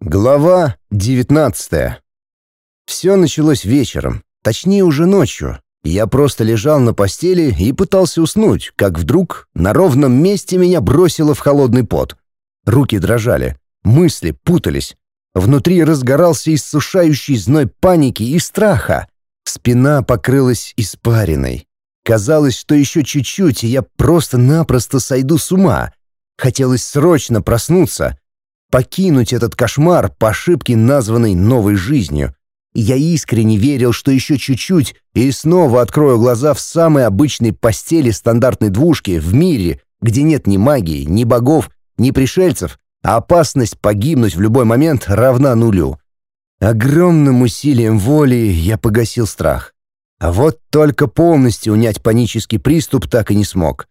Глава 19 Все началось вечером, точнее уже ночью. Я просто лежал на постели и пытался уснуть, как вдруг на ровном месте меня бросило в холодный пот. Руки дрожали, мысли путались. Внутри разгорался иссушающий зной паники и страха. Спина покрылась испариной. Казалось, что еще чуть-чуть, и я просто-напросто сойду с ума. Хотелось срочно проснуться — покинуть этот кошмар по ошибке, названной новой жизнью. Я искренне верил, что еще чуть-чуть и снова открою глаза в самой обычной постели стандартной двушки в мире, где нет ни магии, ни богов, ни пришельцев, а опасность погибнуть в любой момент равна нулю. Огромным усилием воли я погасил страх. А вот только полностью унять панический приступ так и не смог.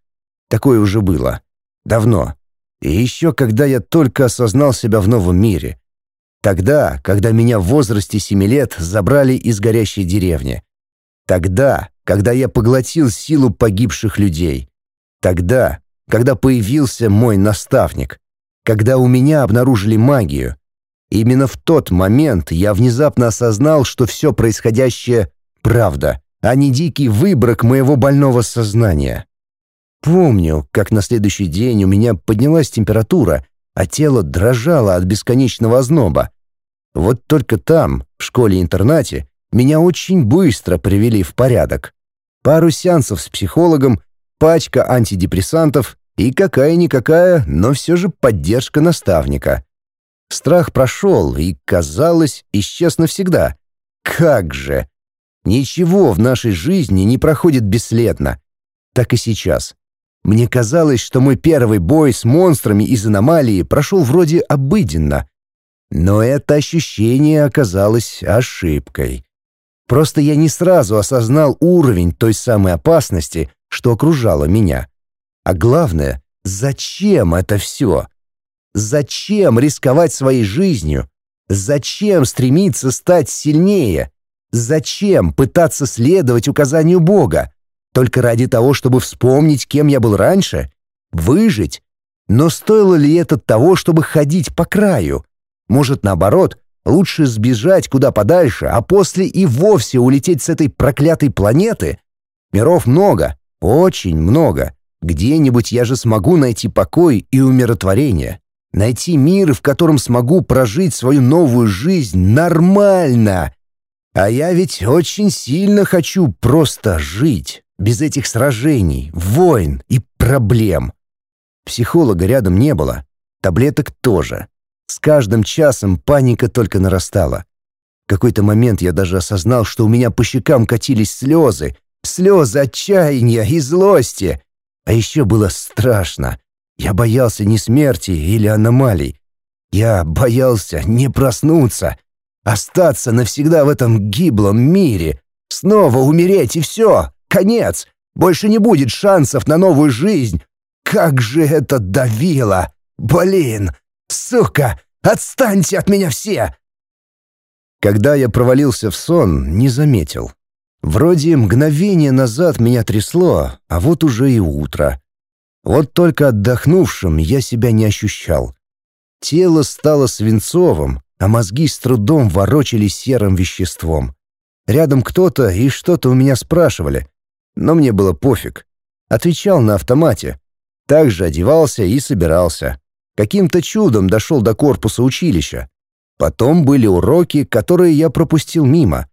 Такое уже было. Давно. И еще когда я только осознал себя в новом мире. Тогда, когда меня в возрасте семи лет забрали из горящей деревни. Тогда, когда я поглотил силу погибших людей. Тогда, когда появился мой наставник. Когда у меня обнаружили магию. Именно в тот момент я внезапно осознал, что все происходящее — правда, а не дикий выброк моего больного сознания. Помню, как на следующий день у меня поднялась температура, а тело дрожало от бесконечного озноба. Вот только там, в школе-интернате, меня очень быстро привели в порядок. Пару сеансов с психологом, пачка антидепрессантов и какая-никакая, но все же поддержка наставника. Страх прошел и, казалось, исчез навсегда. Как же! Ничего в нашей жизни не проходит бесследно. Так и сейчас. Мне казалось, что мой первый бой с монстрами из аномалии прошел вроде обыденно. Но это ощущение оказалось ошибкой. Просто я не сразу осознал уровень той самой опасности, что окружало меня. А главное, зачем это все? Зачем рисковать своей жизнью? Зачем стремиться стать сильнее? Зачем пытаться следовать указанию Бога? Только ради того, чтобы вспомнить, кем я был раньше? Выжить? Но стоило ли это того, чтобы ходить по краю? Может, наоборот, лучше сбежать куда подальше, а после и вовсе улететь с этой проклятой планеты? Миров много, очень много. Где-нибудь я же смогу найти покой и умиротворение. Найти мир, в котором смогу прожить свою новую жизнь нормально. А я ведь очень сильно хочу просто жить. Без этих сражений, войн и проблем. Психолога рядом не было, таблеток тоже. С каждым часом паника только нарастала. В какой-то момент я даже осознал, что у меня по щекам катились слезы, слезы отчаяния и злости. А еще было страшно. Я боялся не смерти или аномалий. Я боялся не проснуться, остаться навсегда в этом гиблом мире, снова умереть и все. Конец! Больше не будет шансов на новую жизнь! Как же это давило! Блин! Сука! Отстаньте от меня все!» Когда я провалился в сон, не заметил. Вроде мгновение назад меня трясло, а вот уже и утро. Вот только отдохнувшим я себя не ощущал. Тело стало свинцовым, а мозги с трудом ворочали серым веществом. Рядом кто-то и что-то у меня спрашивали, но мне было пофиг. Отвечал на автомате. Также одевался и собирался. Каким-то чудом дошел до корпуса училища. Потом были уроки, которые я пропустил мимо.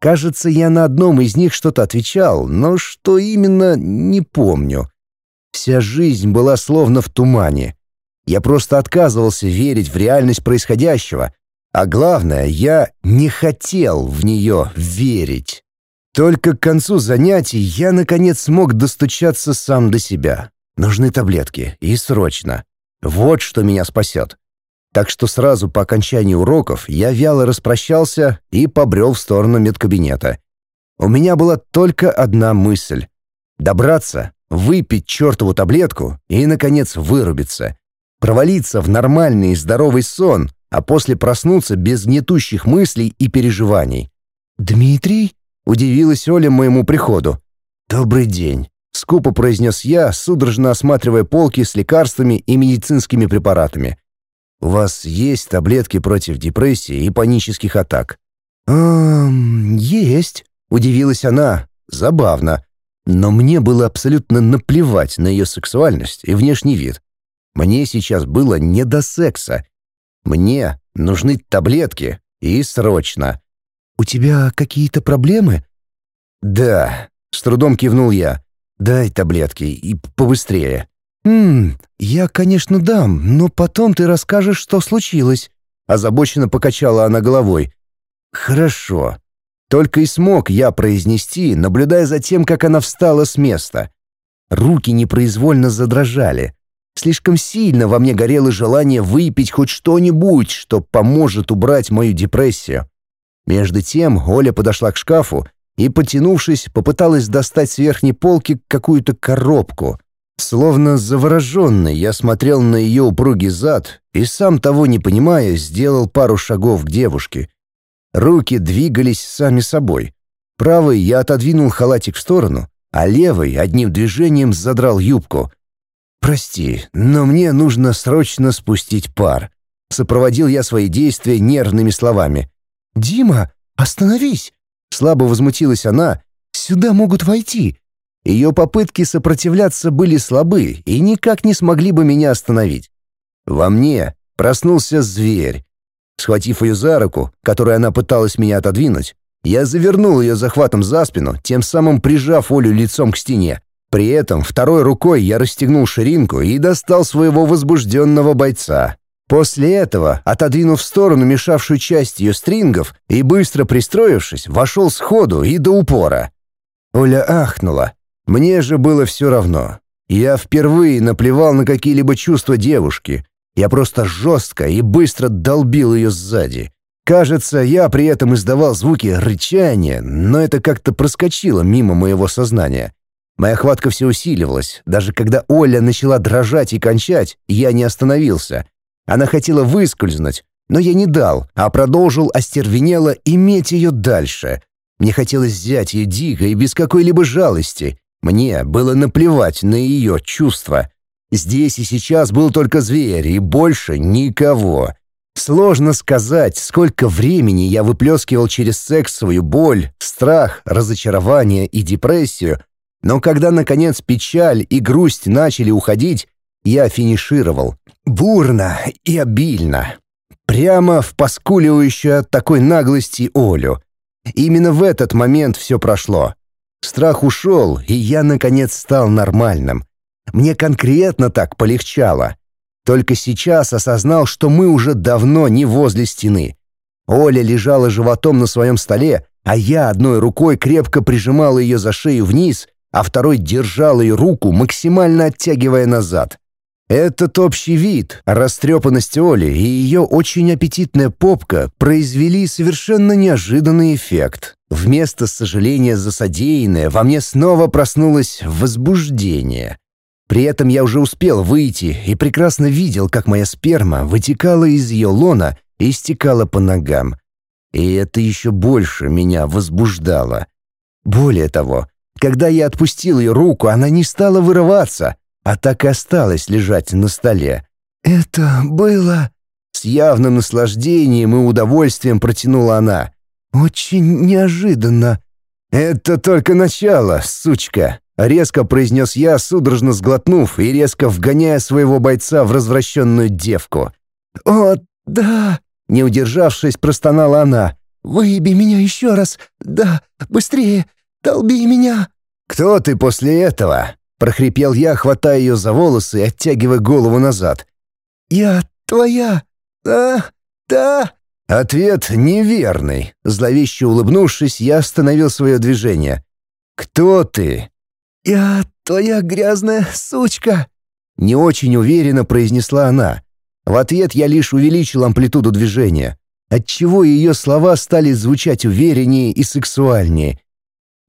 Кажется, я на одном из них что-то отвечал, но что именно, не помню. Вся жизнь была словно в тумане. Я просто отказывался верить в реальность происходящего, а главное, я не хотел в нее верить. Только к концу занятий я, наконец, смог достучаться сам до себя. Нужны таблетки, и срочно. Вот что меня спасет. Так что сразу по окончании уроков я вяло распрощался и побрел в сторону медкабинета. У меня была только одна мысль — добраться, выпить чертову таблетку и, наконец, вырубиться. Провалиться в нормальный и здоровый сон, а после проснуться без гнетущих мыслей и переживаний. «Дмитрий?» Удивилась Оля моему приходу. «Добрый день», — скупо произнес я, судорожно осматривая полки с лекарствами и медицинскими препаратами. у вас есть таблетки против депрессии и панических атак?» «Эм, есть», — удивилась она. Забавно. Но мне было абсолютно наплевать на ее сексуальность и внешний вид. Мне сейчас было не до секса. Мне нужны таблетки, и срочно. «У тебя какие-то проблемы?» «Да», — с трудом кивнул я. «Дай таблетки и побыстрее». «Ммм, я, конечно, дам, но потом ты расскажешь, что случилось». Озабоченно покачала она головой. «Хорошо». Только и смог я произнести, наблюдая за тем, как она встала с места. Руки непроизвольно задрожали. Слишком сильно во мне горело желание выпить хоть что-нибудь, что поможет убрать мою депрессию. Между тем Оля подошла к шкафу и, потянувшись, попыталась достать с верхней полки какую-то коробку. Словно завороженный, я смотрел на ее упругий зад и, сам того не понимая, сделал пару шагов к девушке. Руки двигались сами собой. Правой я отодвинул халатик в сторону, а левой одним движением задрал юбку. «Прости, но мне нужно срочно спустить пар», — сопроводил я свои действия нервными словами. «Дима, остановись!» — слабо возмутилась она. «Сюда могут войти!» Ее попытки сопротивляться были слабы и никак не смогли бы меня остановить. Во мне проснулся зверь. Схватив ее за руку, которой она пыталась меня отодвинуть, я завернул ее захватом за спину, тем самым прижав Олю лицом к стене. При этом второй рукой я расстегнул ширинку и достал своего возбужденного бойца. После этого, отодвинув в сторону мешавшую часть ее стрингов и быстро пристроившись, вошел сходу и до упора. Оля ахнула. Мне же было все равно. Я впервые наплевал на какие-либо чувства девушки. Я просто жестко и быстро долбил ее сзади. Кажется, я при этом издавал звуки рычания, но это как-то проскочило мимо моего сознания. Моя хватка все усиливалась. Даже когда Оля начала дрожать и кончать, я не остановился. Она хотела выскользнуть, но я не дал, а продолжил остервенело иметь ее дальше. Мне хотелось взять ее дико и без какой-либо жалости. Мне было наплевать на ее чувства. Здесь и сейчас был только зверь, и больше никого. Сложно сказать, сколько времени я выплескивал через секс свою боль, страх, разочарование и депрессию, но когда, наконец, печаль и грусть начали уходить, я финишировал. Бурно и обильно. Прямо в поскуливающую от такой наглости Олю. Именно в этот момент все прошло. Страх ушел, и я, наконец, стал нормальным. Мне конкретно так полегчало. Только сейчас осознал, что мы уже давно не возле стены. Оля лежала животом на своем столе, а я одной рукой крепко прижимал ее за шею вниз, а второй держал ее руку, максимально оттягивая назад. Этот общий вид, растрепанность Оли и ее очень аппетитная попка произвели совершенно неожиданный эффект. Вместо сожаления за содеянное во мне снова проснулось возбуждение. При этом я уже успел выйти и прекрасно видел, как моя сперма вытекала из ее лона и стекала по ногам. И это еще больше меня возбуждало. Более того, когда я отпустил ее руку, она не стала вырываться — а так и осталась лежать на столе. «Это было...» С явным наслаждением и удовольствием протянула она. «Очень неожиданно». «Это только начало, сучка», — резко произнес я, судорожно сглотнув и резко вгоняя своего бойца в развращенную девку. «О, да!» — не удержавшись, простонала она. «Выеби меня еще раз! Да, быстрее! Долби меня!» «Кто ты после этого?» — прохрипел я, хватая ее за волосы и оттягивая голову назад. «Я твоя! Да, да!» Ответ неверный. Зловеще улыбнувшись, я остановил свое движение. «Кто ты?» «Я твоя грязная сучка!» Не очень уверенно произнесла она. В ответ я лишь увеличил амплитуду движения, отчего ее слова стали звучать увереннее и сексуальнее.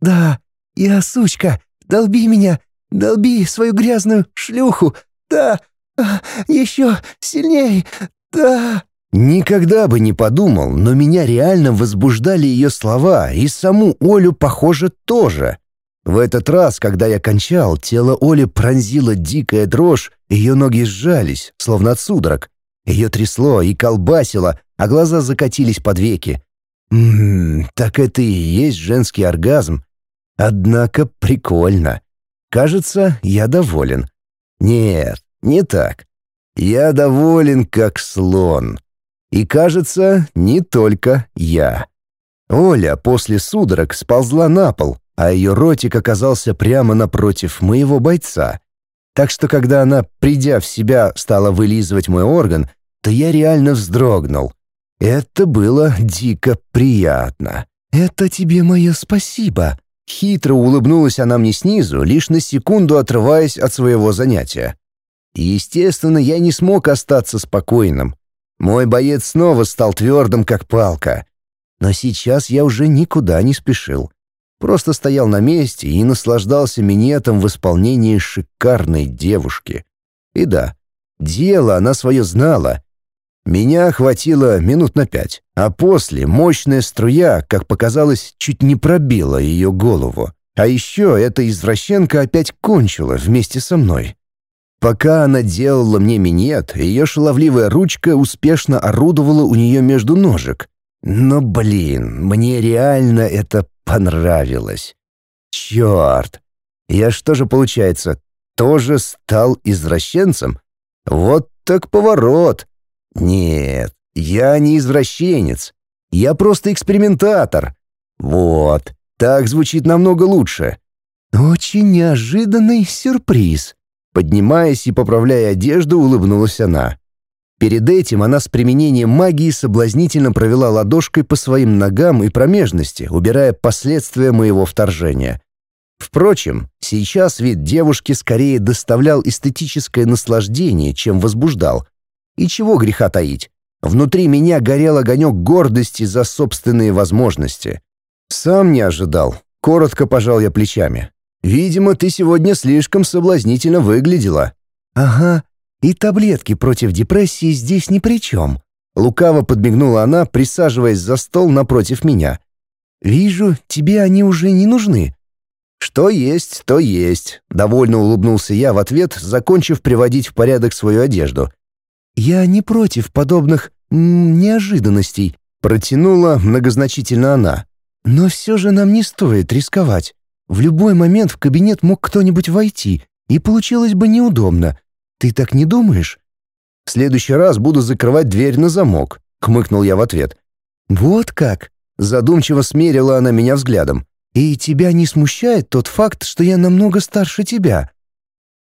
«Да, я сучка, долби меня, Долби свою грязную шлюху! Да! А, еще сильней! Да!» Никогда бы не подумал, но меня реально возбуждали ее слова, и саму Олю, похоже, тоже. В этот раз, когда я кончал, тело Оли пронзило дикая дрожь, ее ноги сжались, словно от судорог. Ее трясло и колбасило, а глаза закатились под веки. Ммм, так это и есть женский оргазм. Однако прикольно. Кажется, я доволен. Нет, не так. Я доволен, как слон. И кажется, не только я. Оля после судорог сползла на пол, а ее ротик оказался прямо напротив моего бойца. Так что, когда она, придя в себя, стала вылизывать мой орган, то я реально вздрогнул. Это было дико приятно. «Это тебе мое спасибо», Хитро улыбнулась она мне снизу, лишь на секунду отрываясь от своего занятия. естественно, я не смог остаться спокойным. Мой боец снова стал твердым, как палка. Но сейчас я уже никуда не спешил. Просто стоял на месте и наслаждался минетом в исполнении шикарной девушки. И да, дело она свое знала, меня хватило минут на пять, а после мощная струя, как показалось, чуть не пробила ее голову. А еще эта извращенка опять кончила вместе со мной. Пока она делала мне минет, ее шаловливая ручка успешно орудовала у нее между ножек. Но, блин, мне реально это понравилось. Черт! Я что же, получается, тоже стал извращенцем? Вот так поворот! Нет, я не извращенец. Я просто экспериментатор. Вот, так звучит намного лучше. Очень неожиданный сюрприз. Поднимаясь и поправляя одежду, улыбнулась она. Перед этим она с применением магии соблазнительно провела ладошкой по своим ногам и промежности, убирая последствия моего вторжения. Впрочем, сейчас вид девушки скорее доставлял эстетическое наслаждение, чем возбуждал. И чего греха таить? Внутри меня горел огонек гордости за собственные возможности. Сам не ожидал. Коротко пожал я плечами. Видимо, ты сегодня слишком соблазнительно выглядела. Ага, и таблетки против депрессии здесь ни при чем. Лукаво подмигнула она, присаживаясь за стол напротив меня. «Вижу, тебе они уже не нужны». «Что есть, то есть», — довольно улыбнулся я в ответ, закончив приводить в порядок свою одежду — «Я не против подобных неожиданностей», — протянула многозначительно она. «Но все же нам не стоит рисковать. В любой момент в кабинет мог кто-нибудь войти, и получилось бы неудобно. Ты так не думаешь?» «В следующий раз буду закрывать дверь на замок», — хмыкнул я в ответ. «Вот как?» — задумчиво смерила она меня взглядом. «И тебя не смущает тот факт, что я намного старше тебя?»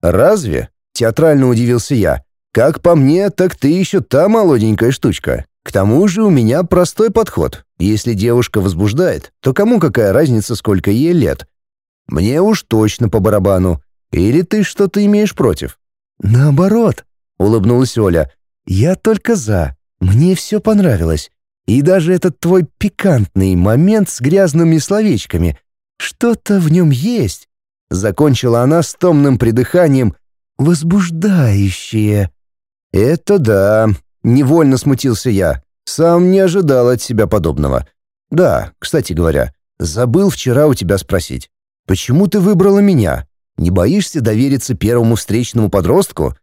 «Разве?» — театрально удивился я. Как по мне, так ты еще та молоденькая штучка. К тому же у меня простой подход. Если девушка возбуждает, то кому какая разница, сколько ей лет? Мне уж точно по барабану. Или ты что-то имеешь против? Наоборот, улыбнулась Оля. Я только за. Мне все понравилось. И даже этот твой пикантный момент с грязными словечками. Что-то в нем есть. Закончила она с томным придыханием. Возбуждающее. «Это да», — невольно смутился я. «Сам не ожидал от себя подобного. Да, кстати говоря, забыл вчера у тебя спросить. Почему ты выбрала меня? Не боишься довериться первому встречному подростку?»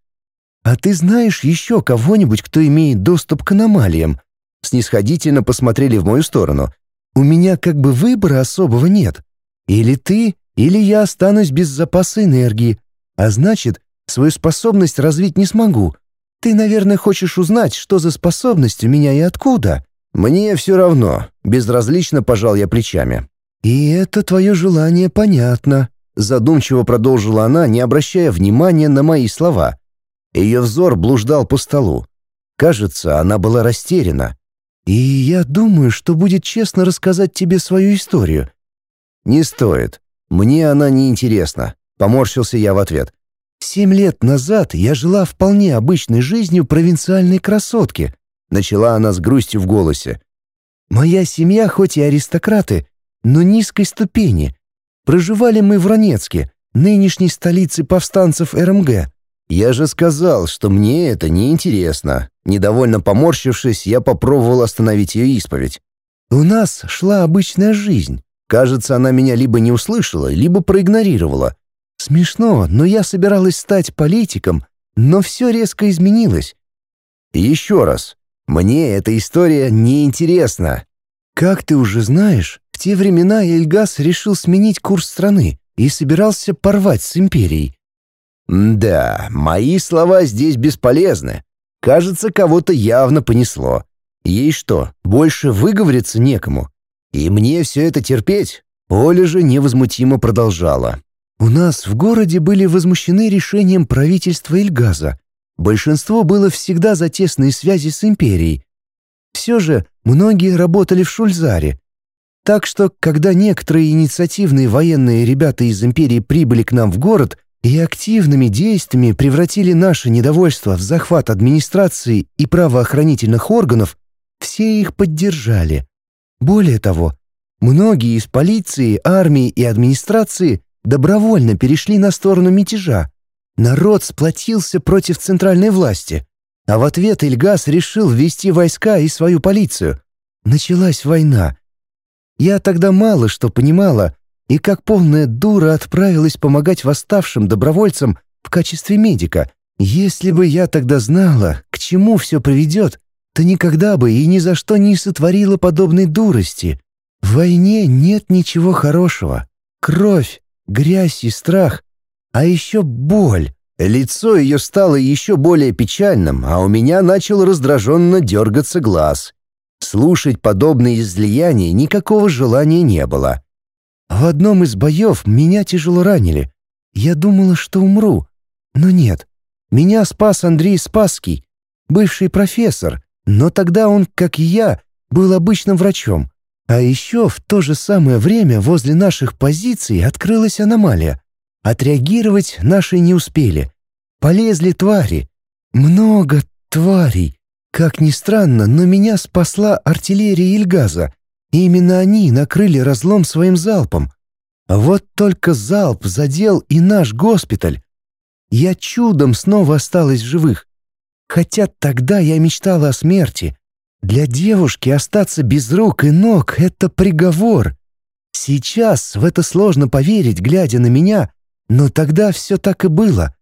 «А ты знаешь еще кого-нибудь, кто имеет доступ к аномалиям?» Снисходительно посмотрели в мою сторону. «У меня как бы выбора особого нет. Или ты, или я останусь без запаса энергии. А значит, свою способность развить не смогу. Ты, наверное, хочешь узнать, что за способность у меня и откуда?» «Мне все равно», — безразлично пожал я плечами. «И это твое желание понятно», — задумчиво продолжила она, не обращая внимания на мои слова. Ее взор блуждал по столу. Кажется, она была растеряна. «И я думаю, что будет честно рассказать тебе свою историю». «Не стоит. Мне она не интересна», — поморщился я в ответ. «Семь лет назад я жила вполне обычной жизнью провинциальной красотки», начала она с грустью в голосе. «Моя семья хоть и аристократы, но низкой ступени. Проживали мы в Ронецке, нынешней столице повстанцев РМГ. Я же сказал, что мне это не интересно. Недовольно поморщившись, я попробовал остановить ее исповедь. У нас шла обычная жизнь. Кажется, она меня либо не услышала, либо проигнорировала. Смешно, но я собиралась стать политиком, но все резко изменилось. Еще раз, мне эта история не интересна. Как ты уже знаешь, в те времена Эльгас решил сменить курс страны и собирался порвать с империей. Да, мои слова здесь бесполезны. Кажется, кого-то явно понесло. Ей что, больше выговориться некому? И мне все это терпеть? Оля же невозмутимо продолжала. У нас в городе были возмущены решением правительства Эльгаза. Большинство было всегда за тесные связи с империей. Все же многие работали в Шульзаре. Так что, когда некоторые инициативные военные ребята из империи прибыли к нам в город и активными действиями превратили наше недовольство в захват администрации и правоохранительных органов, все их поддержали. Более того, многие из полиции, армии и администрации добровольно перешли на сторону мятежа. Народ сплотился против центральной власти, а в ответ Ильгаз решил ввести войска и свою полицию. Началась война. Я тогда мало что понимала, и как полная дура отправилась помогать восставшим добровольцам в качестве медика. Если бы я тогда знала, к чему все приведет, то никогда бы и ни за что не сотворила подобной дурости. В войне нет ничего хорошего. Кровь, грязь и страх, а еще боль. Лицо ее стало еще более печальным, а у меня начал раздраженно дергаться глаз. Слушать подобные излияния никакого желания не было. В одном из боев меня тяжело ранили. Я думала, что умру. Но нет. Меня спас Андрей Спасский, бывший профессор, но тогда он, как и я, был обычным врачом. А еще в то же самое время возле наших позиций открылась аномалия. Отреагировать наши не успели. Полезли твари. Много тварей. Как ни странно, но меня спасла артиллерия Ильгаза. И именно они накрыли разлом своим залпом. Вот только залп задел и наш госпиталь. Я чудом снова осталась живых. Хотя тогда я мечтала о смерти. Для девушки остаться без рук и ног — это приговор. Сейчас в это сложно поверить, глядя на меня, но тогда все так и было.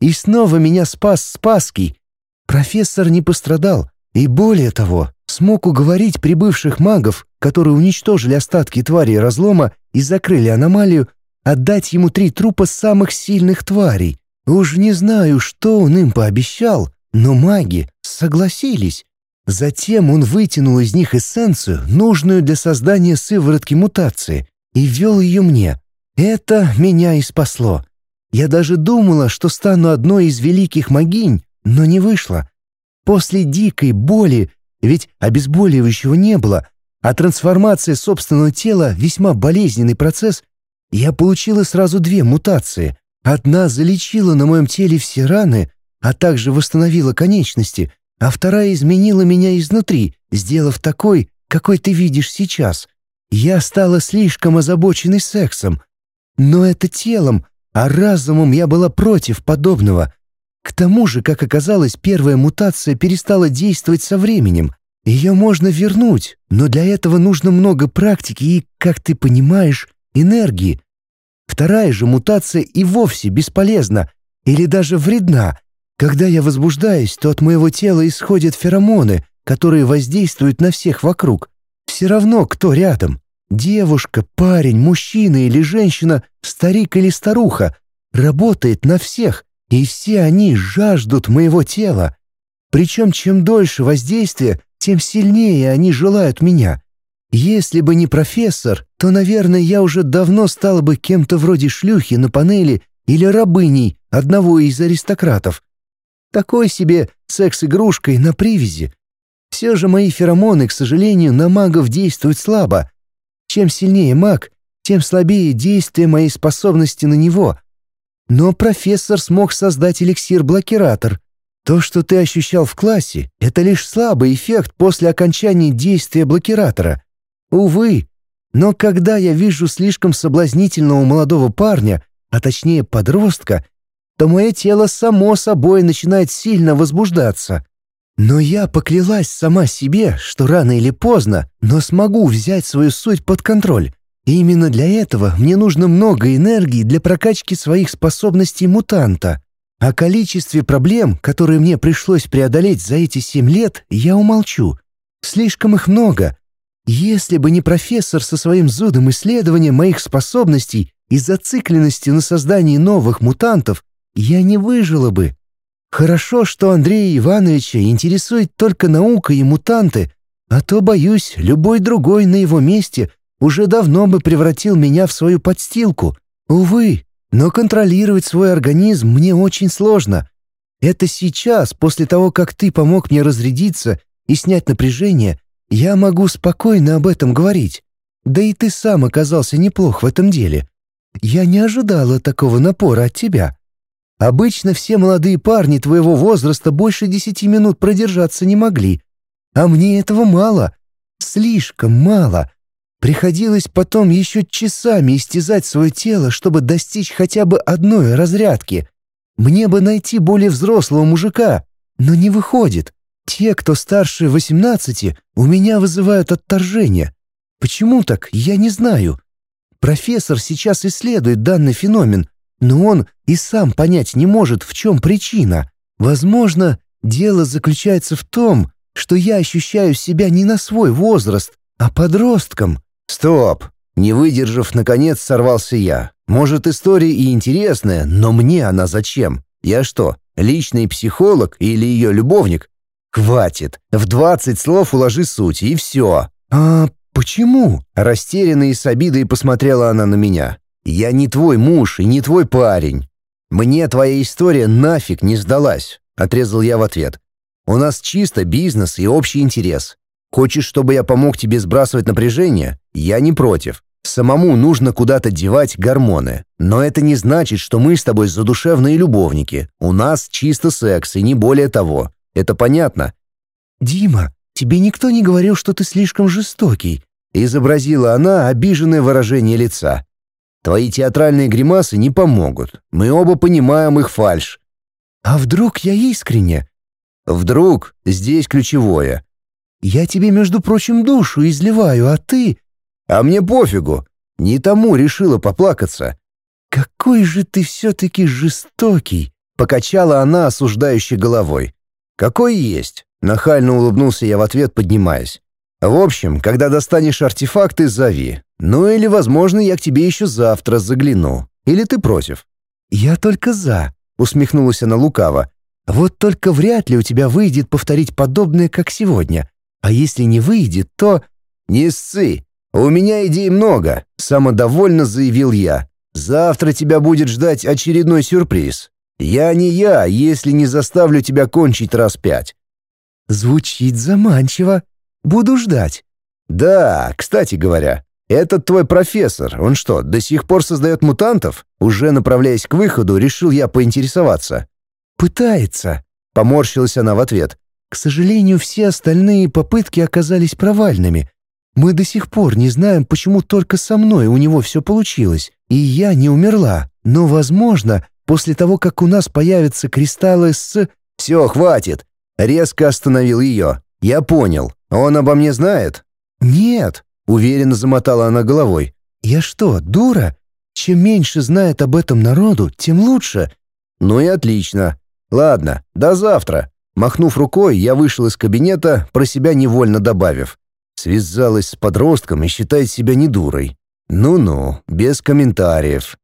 И снова меня спас Спасский. Профессор не пострадал, и более того, смог уговорить прибывших магов, которые уничтожили остатки тварей разлома и закрыли аномалию, отдать ему три трупа самых сильных тварей. Уж не знаю, что он им пообещал, но маги согласились. Затем он вытянул из них эссенцию, нужную для создания сыворотки мутации, и ввел ее мне. Это меня и спасло. Я даже думала, что стану одной из великих могинь, но не вышло. После дикой боли, ведь обезболивающего не было, а трансформация собственного тела — весьма болезненный процесс, я получила сразу две мутации. Одна залечила на моем теле все раны, а также восстановила конечности, а вторая изменила меня изнутри, сделав такой, какой ты видишь сейчас. Я стала слишком озабоченной сексом. Но это телом, а разумом я была против подобного. К тому же, как оказалось, первая мутация перестала действовать со временем. Ее можно вернуть, но для этого нужно много практики и, как ты понимаешь, энергии. Вторая же мутация и вовсе бесполезна или даже вредна, когда я возбуждаюсь, то от моего тела исходят феромоны, которые воздействуют на всех вокруг. Все равно, кто рядом. Девушка, парень, мужчина или женщина, старик или старуха. Работает на всех, и все они жаждут моего тела. Причем чем дольше воздействие, тем сильнее они желают меня. Если бы не профессор, то, наверное, я уже давно стала бы кем-то вроде шлюхи на панели или рабыней одного из аристократов. Такой себе секс-игрушкой на привязи. Все же мои феромоны, к сожалению, на магов действуют слабо. Чем сильнее маг, тем слабее действие моей способности на него. Но профессор смог создать эликсир-блокиратор. То, что ты ощущал в классе, это лишь слабый эффект после окончания действия блокиратора. Увы, но когда я вижу слишком соблазнительного молодого парня, а точнее подростка, то мое тело само собой начинает сильно возбуждаться. Но я поклялась сама себе, что рано или поздно, но смогу взять свою суть под контроль. И именно для этого мне нужно много энергии для прокачки своих способностей мутанта. О количестве проблем, которые мне пришлось преодолеть за эти семь лет, я умолчу. Слишком их много. Если бы не профессор со своим зудом исследования моих способностей и зацикленностью на создании новых мутантов, я не выжила бы. Хорошо, что Андрея Ивановича интересует только наука и мутанты, а то, боюсь, любой другой на его месте уже давно бы превратил меня в свою подстилку. Увы, но контролировать свой организм мне очень сложно. Это сейчас, после того, как ты помог мне разрядиться и снять напряжение, я могу спокойно об этом говорить. Да и ты сам оказался неплох в этом деле. Я не ожидала такого напора от тебя. Обычно все молодые парни твоего возраста больше десяти минут продержаться не могли. А мне этого мало. Слишком мало. Приходилось потом еще часами истязать свое тело, чтобы достичь хотя бы одной разрядки. Мне бы найти более взрослого мужика, но не выходит. Те, кто старше 18, у меня вызывают отторжение. Почему так, я не знаю. Профессор сейчас исследует данный феномен, но он и сам понять не может, в чем причина. Возможно, дело заключается в том, что я ощущаю себя не на свой возраст, а подростком. Стоп! Не выдержав, наконец сорвался я. Может, история и интересная, но мне она зачем? Я что, личный психолог или ее любовник? Хватит. В двадцать слов уложи суть, и все. А почему? Растерянно и с обидой посмотрела она на меня. Я не твой муж и не твой парень. Мне твоя история нафиг не сдалась, отрезал я в ответ. У нас чисто бизнес и общий интерес. Хочешь, чтобы я помог тебе сбрасывать напряжение? Я не против. Самому нужно куда-то девать гормоны. Но это не значит, что мы с тобой задушевные любовники. У нас чисто секс и не более того. Это понятно? «Дима, тебе никто не говорил, что ты слишком жестокий», изобразила она обиженное выражение лица. «Твои театральные гримасы не помогут. Мы оба понимаем их фальшь». «А вдруг я искренне?» «Вдруг здесь ключевое. Я тебе, между прочим, душу изливаю, а ты...» «А мне пофигу. Не тому решила поплакаться». «Какой же ты все-таки жестокий!» — покачала она осуждающей головой. «Какой есть?» — нахально улыбнулся я в ответ, поднимаясь. «В общем, когда достанешь артефакты, зови. Ну или, возможно, я к тебе еще завтра загляну. Или ты против?» «Я только за», — усмехнулась она лукаво. «Вот только вряд ли у тебя выйдет повторить подобное, как сегодня. А если не выйдет, то...» «Не ссы! У меня идей много!» — самодовольно заявил я. «Завтра тебя будет ждать очередной сюрприз. Я не я, если не заставлю тебя кончить раз пять». «Звучит заманчиво. Буду ждать». «Да, кстати говоря, этот твой профессор, он что, до сих пор создает мутантов?» Уже направляясь к выходу, решил я поинтересоваться. «Пытается», — поморщилась она в ответ. К сожалению, все остальные попытки оказались провальными. Мы до сих пор не знаем, почему только со мной у него все получилось, и я не умерла. Но, возможно, после того, как у нас появятся кристаллы с... «Все, хватит!» Резко остановил ее. «Я понял. Он обо мне знает?» «Нет», — уверенно замотала она головой. «Я что, дура? Чем меньше знает об этом народу, тем лучше». «Ну и отлично. Ладно, до завтра». Махнув рукой, я вышел из кабинета, про себя невольно добавив. Связалась с подростком и считает себя недурой. Ну-ну, без комментариев.